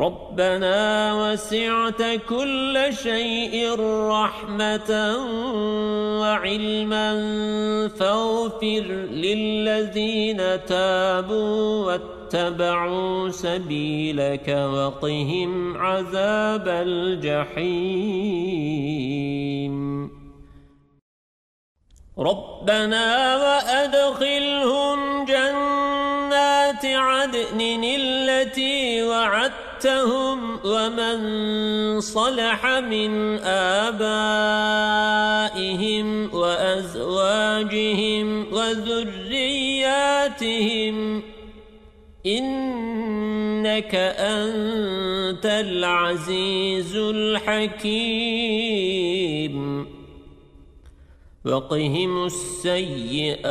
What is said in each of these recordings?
ربنا وسعت كل شيء رحمة وعلما فاغفر للذين تابوا واتبعوا سبيلك وقهم عذاب الجحيم. ربنا وأدخلهم جنات عدن التي وعدت وَعَدتَّهُمْ وَمَنْ صَلَحَ مِنْ آبَائِهِمْ وَأَزْوَاجِهِمْ وَذُرِّيَّاتِهِمْ إِنَّكَ أَنْتَ الْعَزِيزُ الْحَكِيمُ وَقِهِمُ السَّيِّئَاتِ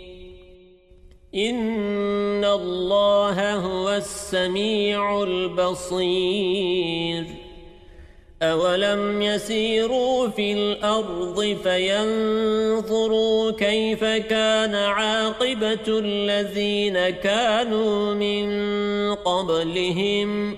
إن الله هو السميع البصير أولم يسيروا في الأرض فينظروا كيف كان عاقبة الذين كانوا من قبلهم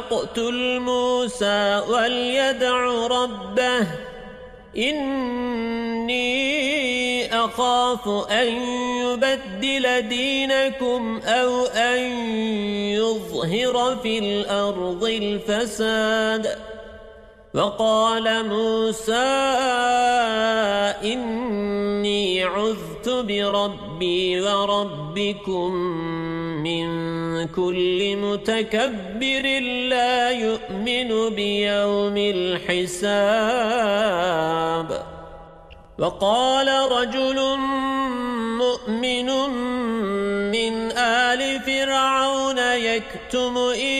أقتل موسى وليدع ربه. إني أخاف أن يبدل دينكم أو أن يظهر في الأرض الفساد. وقال موسى إني عذت بربي وربكم من كل متكبر لا يؤمن بيوم الحساب. وقال رجل مؤمن من آل فرعون يكتم إيمانه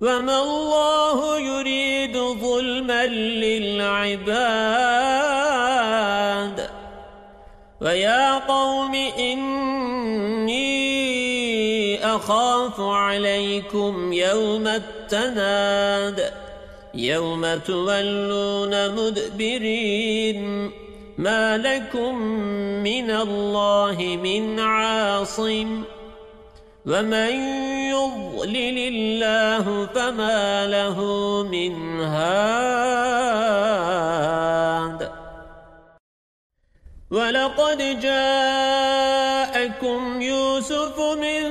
وما الله يريد ظلما للعباد ويا قوم إني أخاف عليكم يوم التناد يوم تولون مدبرين ما لكم من الله من عاصم ومن يضلل الله فما له من هاد ولقد جاءكم يوسف من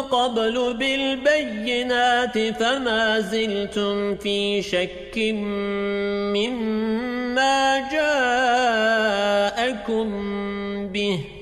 قبل بالبينات فما زلتم في شك مما جاءكم به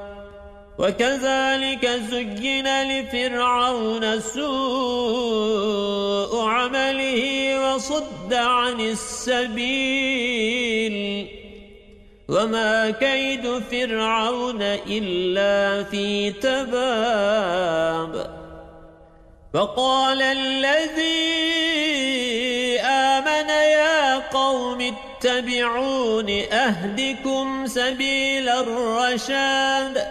وكذلك زجن لفرعون سوء عمله وصد عن السبيل. وما كيد فرعون إلا في تباب. فقال الذي آمن يا قوم اتبعون أهدكم سبيل الرشاد.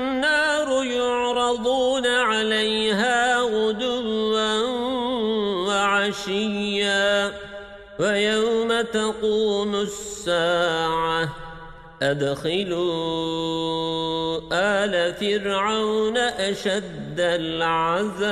عليها غدوا وعشيا ويوم تقوم الساعة. أدخلوا آل فرعون أشد العذاب.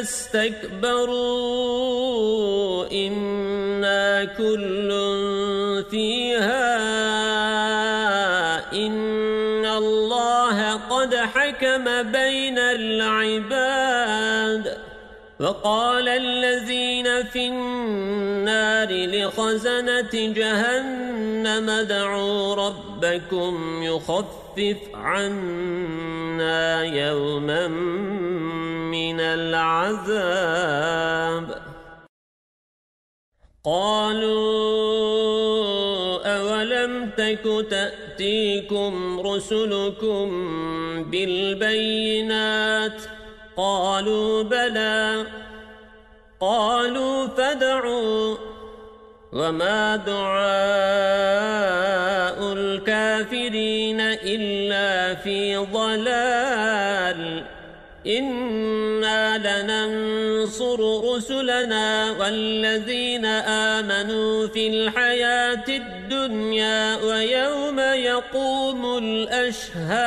استكبروا إنا كل فيها إن الله قد حكم بين العباد وقال الذين في النار لخزنة جهنم دعوا ربكم يخفف عنا يوما من العذاب. قالوا أولم تك تأتيكم رسلكم بالبينات قالوا بلى. قالوا فدعوا وما دعاء الكافرين إلا في ضلال. إنا لننصر رسلنا والذين آمنوا في الحياة الدنيا ويوم يقوم الأشهاد.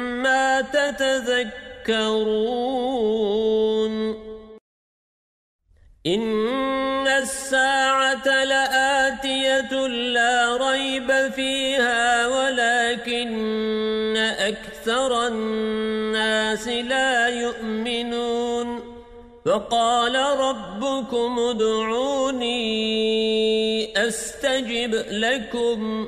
تتذكرون. إن الساعة لآتية لا ريب فيها ولكن أكثر الناس لا يؤمنون. فقال ربكم ادعوني أستجب لكم.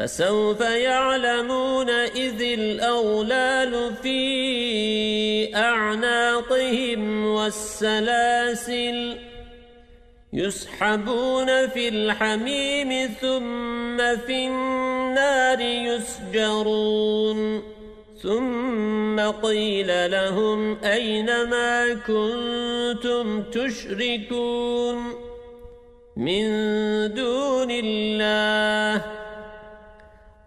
فسوف يعلمون إذ الأولال في أعناقهم والسلاسل يسحبون في الحميم ثم في النار يسجرون ثم قيل لهم أين ما كنتم تشركون من دون الله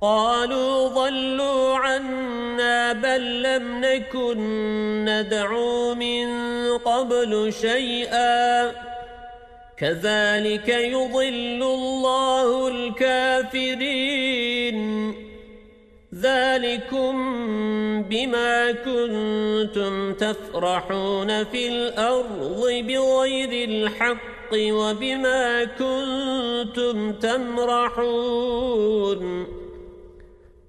قالوا ضلوا عنا بل لم نكن ندعو من قبل شيئا. كذلك يضل الله الكافرين. ذلكم بما كنتم تفرحون في الأرض بغير الحق وبما كنتم تمرحون.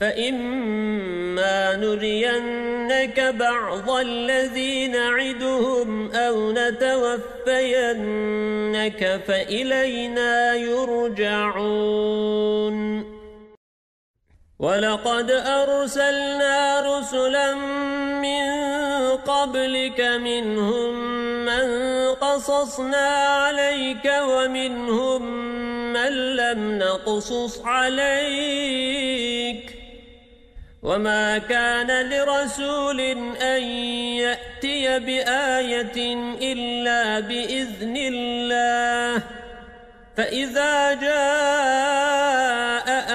فإما نرينك بعض الذين نعدهم أو نتوفينك فإلينا يرجعون ولقد أرسلنا رسلا من قبلك منهم من قصصنا عليك ومنهم من لم نقصص عليك وما كان لرسول أن يأتي بآية إلا بإذن الله فإذا جاء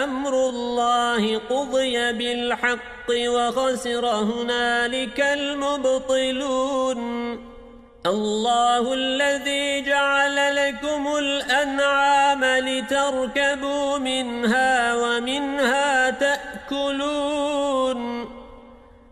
أمر الله قضي بالحق وخسر هنالك المبطلون الله الذي جعل لكم الأنعام لتركبوا منها ومنها تأكلون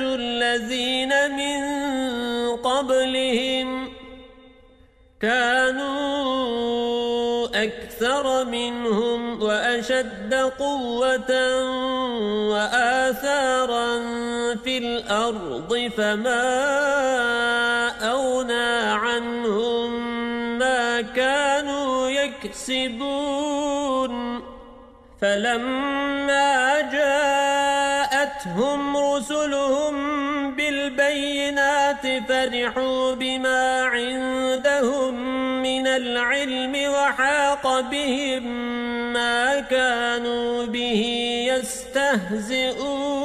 الذين من قبلهم كانوا أكثر منهم وأشد قوة وآثارا في الأرض فما أغنى عنهم ما كانوا يكسبون فلما جاءتهم رسلهم بالبينات فرحوا بما عندهم من العلم وحاق بهم ما كانوا به يستهزئون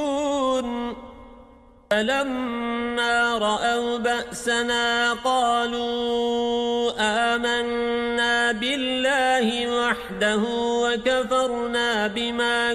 فلما رأوا بأسنا قالوا آمنا بالله وحده وكفرنا بما